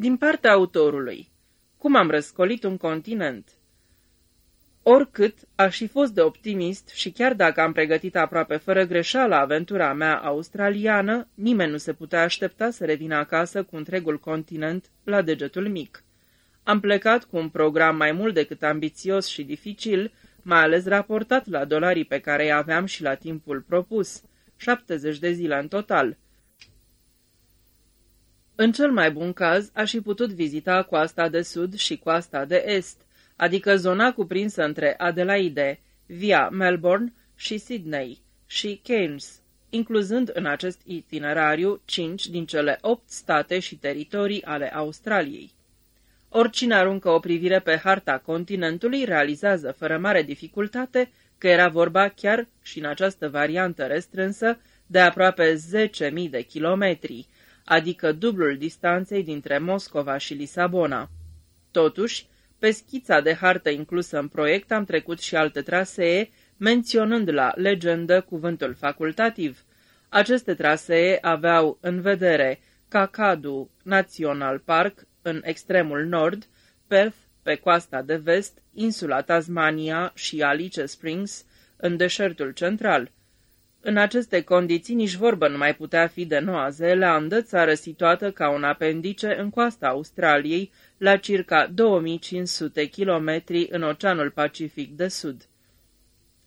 Din partea autorului, cum am răscolit un continent? Oricât aș fi fost de optimist și chiar dacă am pregătit aproape fără greșeală aventura mea australiană, nimeni nu se putea aștepta să revină acasă cu întregul continent la degetul mic. Am plecat cu un program mai mult decât ambițios și dificil, mai ales raportat la dolarii pe care îi aveam și la timpul propus, 70 de zile în total. În cel mai bun caz, aș fi putut vizita coasta de sud și coasta de est, adică zona cuprinsă între Adelaide, via Melbourne și Sydney și Cairns, incluzând în acest itinerariu cinci din cele opt state și teritorii ale Australiei. Oricine aruncă o privire pe harta continentului realizează fără mare dificultate că era vorba chiar și în această variantă restrânsă de aproape 10.000 de kilometri, adică dublul distanței dintre Moscova și Lisabona. Totuși, pe schița de hartă inclusă în proiect am trecut și alte trasee, menționând la legendă cuvântul facultativ. Aceste trasee aveau în vedere Kakadu National Park în extremul nord, Perth pe coasta de vest, insula Tasmania și Alice Springs în deșertul central. În aceste condiții nici vorbă nu mai putea fi de Noua Zeelandă, țară situată ca un apendice în coasta Australiei, la circa 2500 km în Oceanul Pacific de Sud.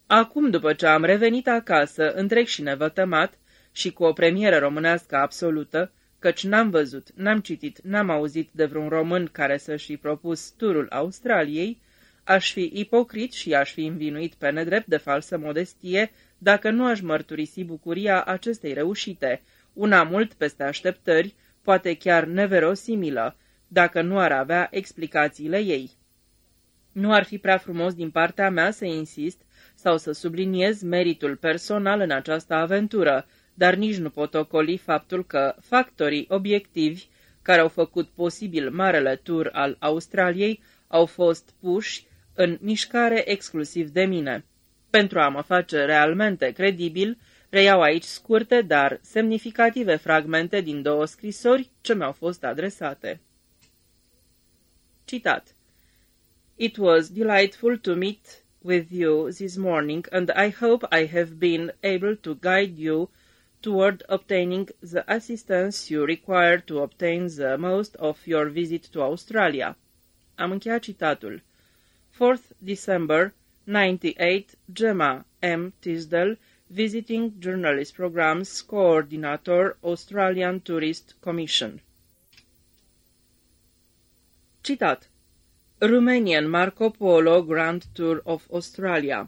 Acum, după ce am revenit acasă, întreg și nevătămat, și cu o premieră românească absolută, căci n-am văzut, n-am citit, n-am auzit de vreun român care să-și fi propus turul Australiei, aș fi ipocrit și aș fi învinuit pe nedrept de falsă modestie dacă nu aș mărturisi bucuria acestei reușite, una mult peste așteptări, poate chiar neverosimilă, dacă nu ar avea explicațiile ei. Nu ar fi prea frumos din partea mea să insist sau să subliniez meritul personal în această aventură, dar nici nu pot ocoli faptul că factorii obiectivi care au făcut posibil marele tur al Australiei au fost puși în mișcare exclusiv de mine. Pentru a mă face realmente credibil, reiau aici scurte, dar semnificative fragmente din două scrisori ce mi-au fost adresate. Citat It was delightful to meet with you this morning, and I hope I have been able to guide you toward obtaining the assistance you require to obtain the most of your visit to Australia. Am încheiat citatul. 4th December 98, Gemma M. Tisdale, Visiting Journalist Programs Coordinator, Australian Tourist Commission. Citat. Romanian Marco Polo Grand Tour of Australia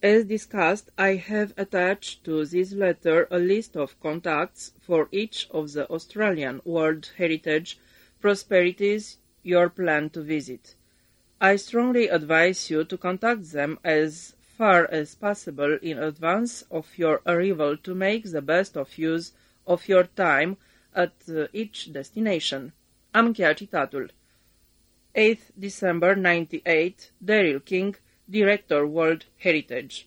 As discussed, I have attached to this letter a list of contacts for each of the Australian World Heritage prosperities you plan to visit. I strongly advise you to contact them as far as possible in advance of your arrival to make the best of use of your time at uh, each destination. Am încheiat citatul. 8 December 98, Daryl King, Director World Heritage.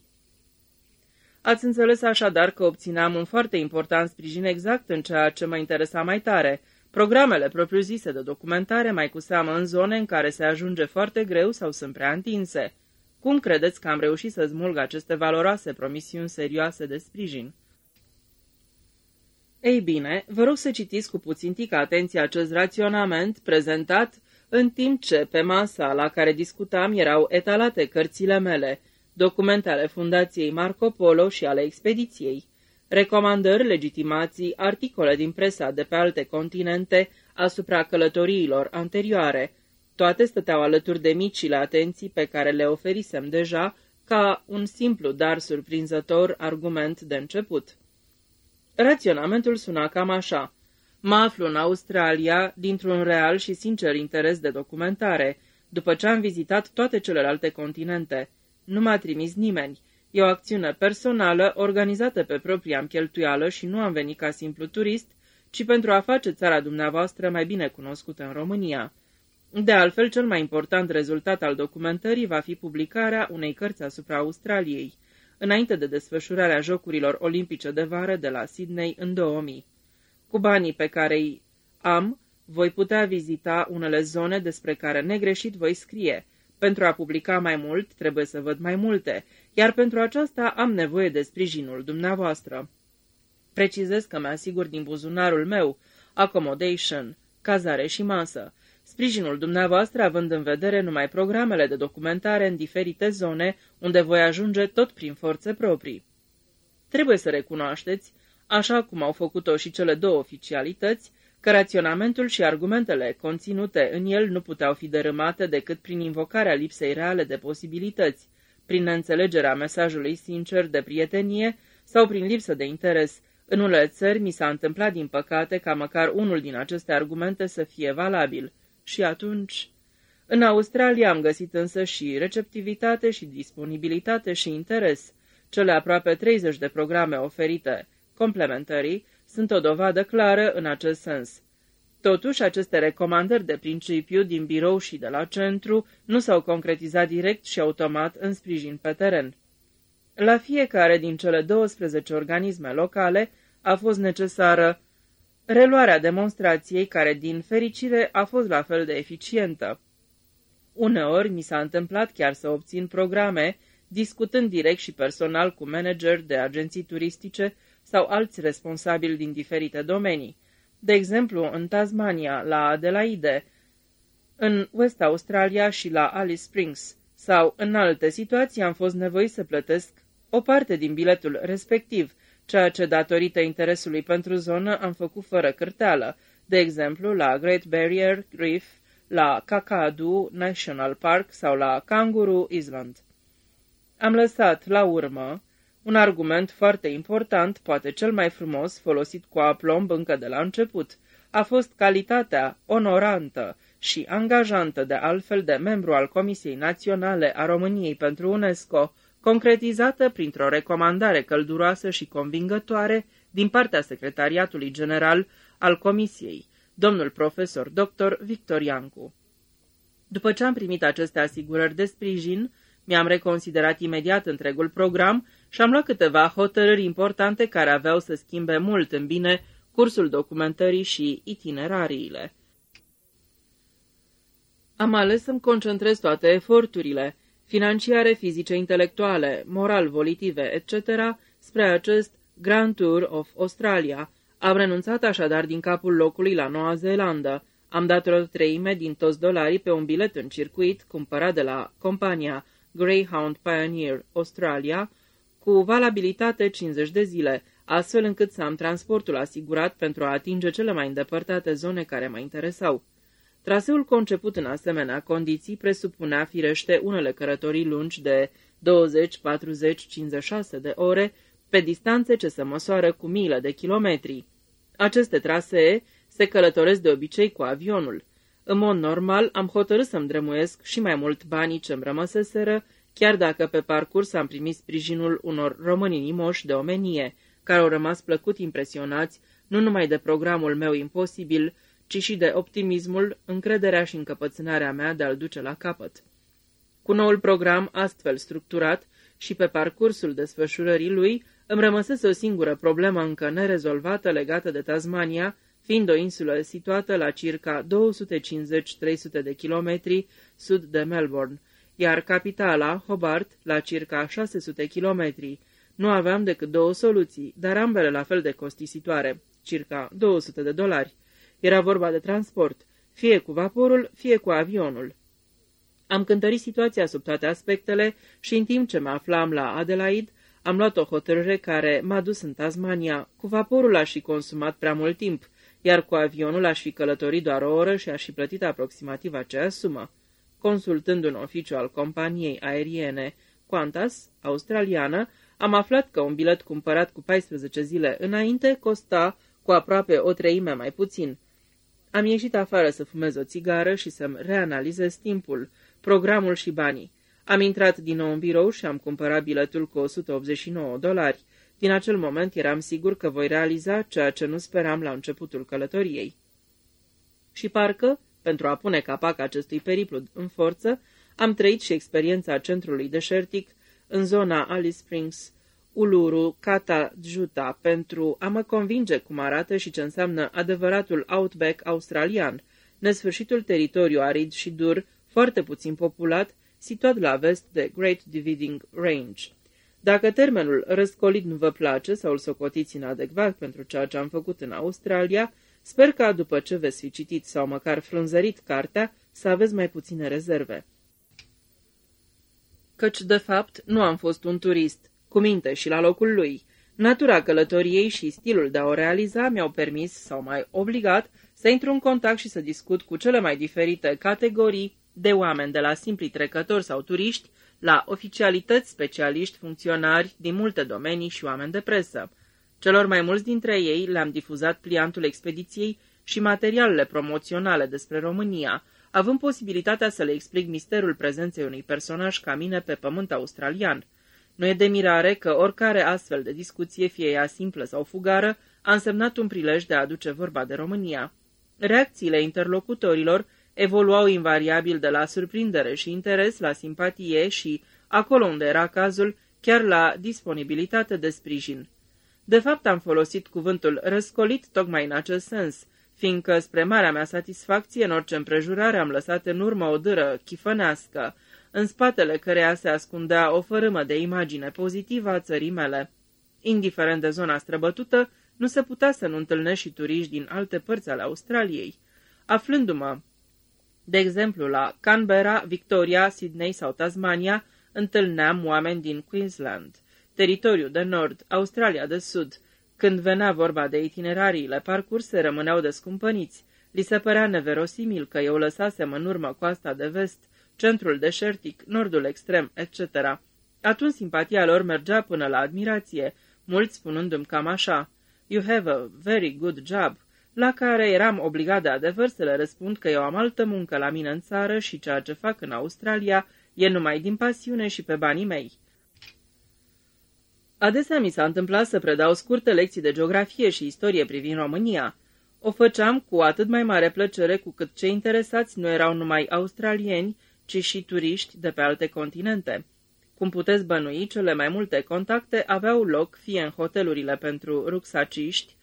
Ați înțeles așadar că obțineam un foarte important sprijin exact în ceea ce mă interesa mai tare, programele propriu-zise de documentare, mai cu seamă în zone în care se ajunge foarte greu sau sunt prea întinse. Cum credeți că am reușit să smulg aceste valoroase promisiuni serioase de sprijin? Ei bine, vă rog să citiți cu puțin tică atenție acest raționament prezentat în timp ce pe masa la care discutam erau etalate cărțile mele, documente ale Fundației Marco Polo și ale expediției, recomandări, legitimații, articole din presa de pe alte continente asupra călătoriilor anterioare, toate stăteau alături de micile atenții pe care le oferisem deja ca un simplu, dar surprinzător argument de început. Raționamentul suna cam așa. Mă aflu în Australia dintr-un real și sincer interes de documentare, după ce am vizitat toate celelalte continente. Nu m-a trimis nimeni. E o acțiune personală, organizată pe propria cheltuială și nu am venit ca simplu turist, ci pentru a face țara dumneavoastră mai bine cunoscută în România. De altfel, cel mai important rezultat al documentării va fi publicarea unei cărți asupra Australiei, înainte de desfășurarea Jocurilor Olimpice de vară de la Sydney în 2000. Cu banii pe care îi am, voi putea vizita unele zone despre care negreșit voi scrie. Pentru a publica mai mult, trebuie să văd mai multe, iar pentru aceasta am nevoie de sprijinul dumneavoastră. Precizez că mi-asigur din buzunarul meu accommodation, cazare și masă. Sprijinul dumneavoastră având în vedere numai programele de documentare în diferite zone, unde voi ajunge tot prin forțe proprii. Trebuie să recunoașteți, așa cum au făcut-o și cele două oficialități, că raționamentul și argumentele conținute în el nu puteau fi dărâmate decât prin invocarea lipsei reale de posibilități, prin neînțelegerea mesajului sincer de prietenie sau prin lipsă de interes. În unele țări mi s-a întâmplat, din păcate, ca măcar unul din aceste argumente să fie valabil. Și atunci... În Australia am găsit însă și receptivitate și disponibilitate și interes. Cele aproape 30 de programe oferite, complementarii, sunt o dovadă clară în acest sens. Totuși, aceste recomandări de principiu din birou și de la centru nu s-au concretizat direct și automat în sprijin pe teren. La fiecare din cele 12 organisme locale a fost necesară reluarea demonstrației care, din fericire, a fost la fel de eficientă. Uneori mi s-a întâmplat chiar să obțin programe, discutând direct și personal cu manageri de agenții turistice sau alți responsabili din diferite domenii. De exemplu, în Tasmania, la Adelaide, în West Australia și la Alice Springs, sau în alte situații am fost nevoit să plătesc o parte din biletul respectiv, ceea ce, datorită interesului pentru zonă, am făcut fără cârteală, de exemplu la Great Barrier Reef, la Kakadu National Park sau la Kangaroo Island. Am lăsat, la urmă, un argument foarte important, poate cel mai frumos, folosit cu aplomb încă de la început, a fost calitatea onorantă și angajantă de altfel de membru al Comisiei Naționale a României pentru UNESCO, concretizată printr-o recomandare călduroasă și convingătoare din partea Secretariatului General al Comisiei, domnul profesor dr. Victor Iancu. După ce am primit aceste asigurări de sprijin, mi-am reconsiderat imediat întregul program și am luat câteva hotărâri importante care aveau să schimbe mult în bine cursul documentării și itinerariile. Am ales să-mi concentrez toate eforturile, financiare, fizice, intelectuale, moral, volitive, etc., spre acest Grand Tour of Australia. Am renunțat așadar din capul locului la Noua Zeelandă. Am dat o treime din toți dolarii pe un bilet în circuit cumpărat de la compania Greyhound Pioneer Australia, cu valabilitate 50 de zile, astfel încât să am transportul asigurat pentru a atinge cele mai îndepărtate zone care mă interesau. Traseul conceput în asemenea condiții presupunea firește unele cărătorii lungi de 20, 40, 56 de ore, pe distanțe ce se măsoară cu mile de kilometri. Aceste trasee se călătoresc de obicei cu avionul. În mod normal, am hotărât să-mi dremuiesc și mai mult banii ce-mi rămăseseră, chiar dacă pe parcurs am primit sprijinul unor români inimoși de omenie, care au rămas plăcut impresionați nu numai de programul meu imposibil, ci și de optimismul, încrederea și încăpățânarea mea de a-l duce la capăt. Cu noul program astfel structurat și pe parcursul desfășurării lui, îmi rămăsese o singură problemă încă nerezolvată legată de Tasmania, fiind o insulă situată la circa 250-300 de kilometri sud de Melbourne, iar capitala, Hobart, la circa 600 kilometri. Nu aveam decât două soluții, dar ambele la fel de costisitoare, circa 200 de dolari. Era vorba de transport, fie cu vaporul, fie cu avionul. Am cântărit situația sub toate aspectele și în timp ce mă aflam la Adelaide, am luat o hotărâre care m-a dus în Tasmania. Cu vaporul aș fi consumat prea mult timp, iar cu avionul aș fi călătorit doar o oră și aș fi plătit aproximativ aceeași sumă. Consultând un oficiu al companiei aeriene Qantas, australiană, am aflat că un bilet cumpărat cu 14 zile înainte costa cu aproape o treime mai puțin. Am ieșit afară să fumez o țigară și să-mi reanalizez timpul, programul și banii. Am intrat din nou în birou și am cumpărat biletul cu 189 dolari. Din acel moment eram sigur că voi realiza ceea ce nu speram la începutul călătoriei. Și parcă, pentru a pune capac acestui periplu în forță, am trăit și experiența centrului deșertic în zona Alice Springs, Uluru Kata Juta pentru a mă convinge cum arată și ce înseamnă adevăratul outback australian, nesfârșitul teritoriu arid și dur, foarte puțin populat, situat la vest de Great Dividing Range. Dacă termenul răscolit nu vă place sau îl socotiți inadecvat pentru ceea ce am făcut în Australia, sper ca după ce veți fi citit sau măcar frunzărit cartea, să aveți mai puține rezerve. Căci, de fapt, nu am fost un turist, cu minte și la locul lui. Natura călătoriei și stilul de a o realiza mi-au permis, sau mai obligat, să intru în contact și să discut cu cele mai diferite categorii de oameni, de la simpli trecători sau turiști, la oficialități, specialiști, funcționari din multe domenii și oameni de presă. Celor mai mulți dintre ei le-am difuzat pliantul expediției și materialele promoționale despre România, având posibilitatea să le explic misterul prezenței unui personaj ca mine pe pământ australian. Nu e de mirare că oricare astfel de discuție, fie ea simplă sau fugară, a însemnat un prilej de a aduce vorba de România. Reacțiile interlocutorilor evoluau invariabil de la surprindere și interes la simpatie și, acolo unde era cazul, chiar la disponibilitate de sprijin. De fapt, am folosit cuvântul răscolit tocmai în acest sens, fiindcă, spre marea mea satisfacție, în orice împrejurare am lăsat în urmă o dâră chifănească, în spatele căreia se ascundea o fărâmă de imagine pozitivă a țării mele. Indiferent de zona străbătută, nu se putea să nu întâlnești și turiști din alte părți ale Australiei. Aflându-mă, de exemplu, la Canberra, Victoria, Sydney sau Tasmania, întâlneam oameni din Queensland, teritoriu de nord, Australia de sud. Când venea vorba de itinerariile parcurse, rămâneau descumpăniți. Li se părea neverosimil că eu lăsasem în urmă coasta de vest, centrul deșertic, nordul extrem, etc. Atunci simpatia lor mergea până la admirație, mulți spunându-mi cam așa, You have a very good job, la care eram obligat de adevăr să le răspund că eu am altă muncă la mine în țară și ceea ce fac în Australia e numai din pasiune și pe banii mei. Adesea mi s-a întâmplat să predau scurte lecții de geografie și istorie privind România. O făceam cu atât mai mare plăcere cu cât cei interesați nu erau numai australieni, ci și turiști de pe alte continente. Cum puteți bănui, cele mai multe contacte aveau loc fie în hotelurile pentru ruxaciști,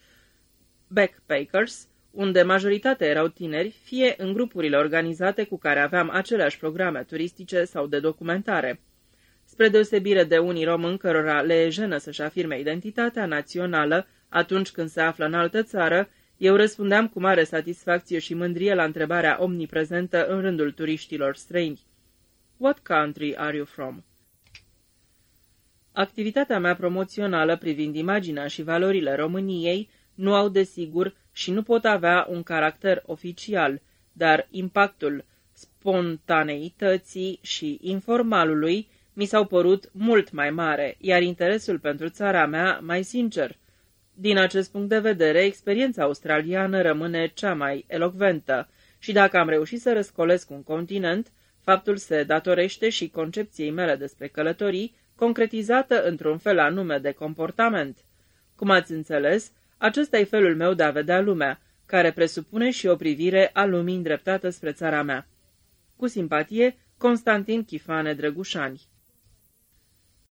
backpackers, unde majoritatea erau tineri, fie în grupurile organizate cu care aveam aceleași programe turistice sau de documentare. Spre deosebire de unii români cărora le e jenă să-și afirme identitatea națională atunci când se află în altă țară, eu răspundeam cu mare satisfacție și mândrie la întrebarea omniprezentă în rândul turiștilor străini. What country are you from? Activitatea mea promoțională privind imaginea și valorile României nu au desigur și nu pot avea un caracter oficial, dar impactul spontaneității și informalului mi s-au părut mult mai mare, iar interesul pentru țara mea mai sincer. Din acest punct de vedere, experiența australiană rămâne cea mai elocventă și dacă am reușit să răscolesc un continent, faptul se datorește și concepției mele despre călătorii, concretizată într-un fel anume de comportament. Cum ați înțeles, acesta e felul meu de a vedea lumea, care presupune și o privire a lumii îndreptată spre țara mea. Cu simpatie, Constantin Chifane Drăgușani